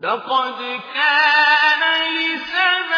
لقد كان لسبب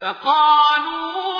فقالوا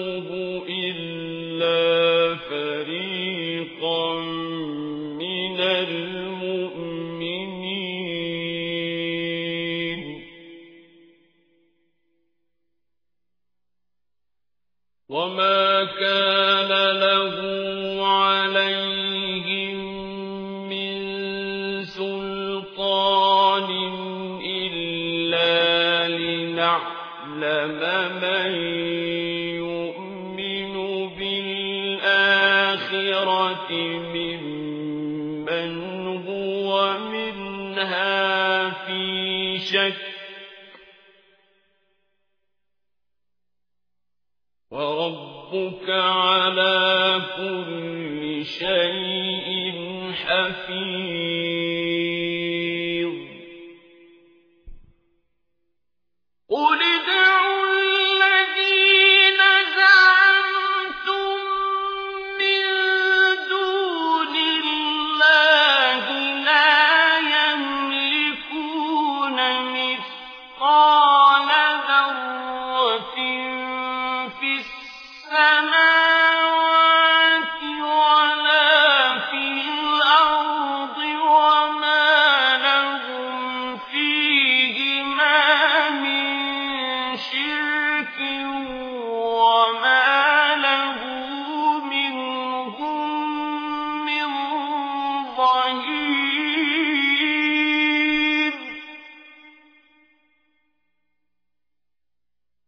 وما كان له عليهم من سلطان إلا لنعلم من يؤمن بالآخرة ممن هو منها في شك وربك على كل شيء حفيظ. السَّمَاوَاتِ